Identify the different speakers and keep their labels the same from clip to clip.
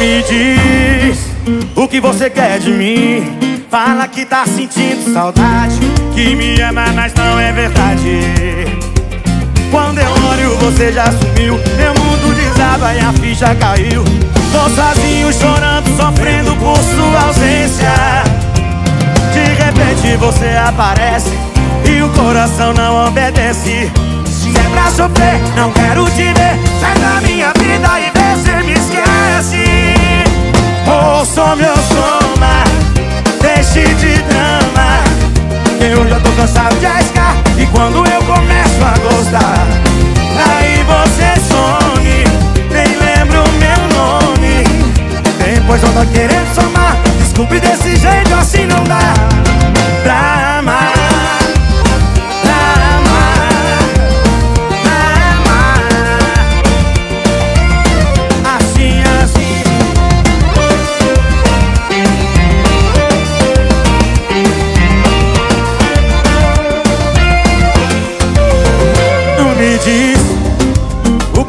Speaker 1: diz o que você quer de mim. Fala que tá sentindo saudade, que me ama, mas não é verdade. Quando eu olho, você já sumiu. Meu mundo desaba e a ficha caiu. Tô sozinho, chorando, sofrendo por sua ausência. De repente você aparece e o coração não obedece. Se é pra sofrer, não quero te ver. Meu soma, deixe de drama. Eu já tô cansado de arriscar. E quando eu começo a gostar, aí você some. Nem lembro meu nome. Depois eu tô querendo somar. Desculpe desse jeito, assim não dá.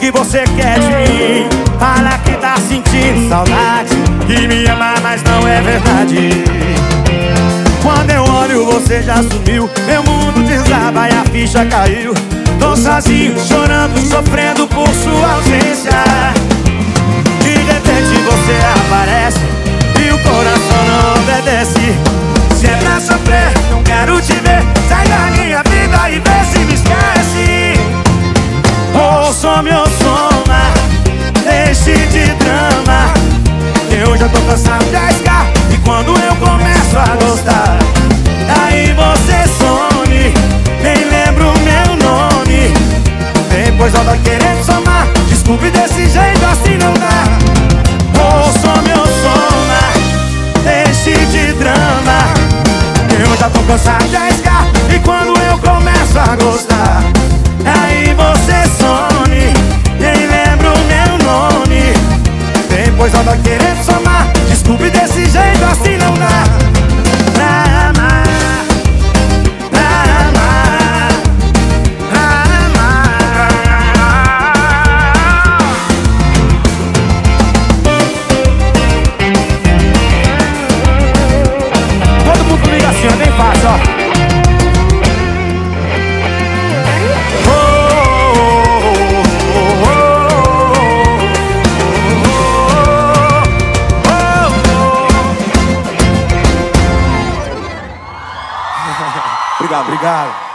Speaker 1: Que você quer de mim. Fala que tá sentindo saudade, que me ama, mas não é verdade. Quando eu olho, você já sumiu. Meu mundo desaba e a ficha caiu. Tô sozinho, chorando, sofrendo por sua ausência. De repente você aparece e o coração não obedece. Se é pra sofrer, não quero te ver. Sai da minha vida e vê se me esquece. Ouça meu soma, Eu tô querendo somar. Desculpe desse jeito, assim não dá. Ouça meu soma, deixe de drama. Eu já tô cansado de arriscar. E quando eu começo a gostar, aí você some. Nem lembro meu nome. Depois tô querendo somar. Desculpe desse jeito, assim não dá. Obrigado, obrigado.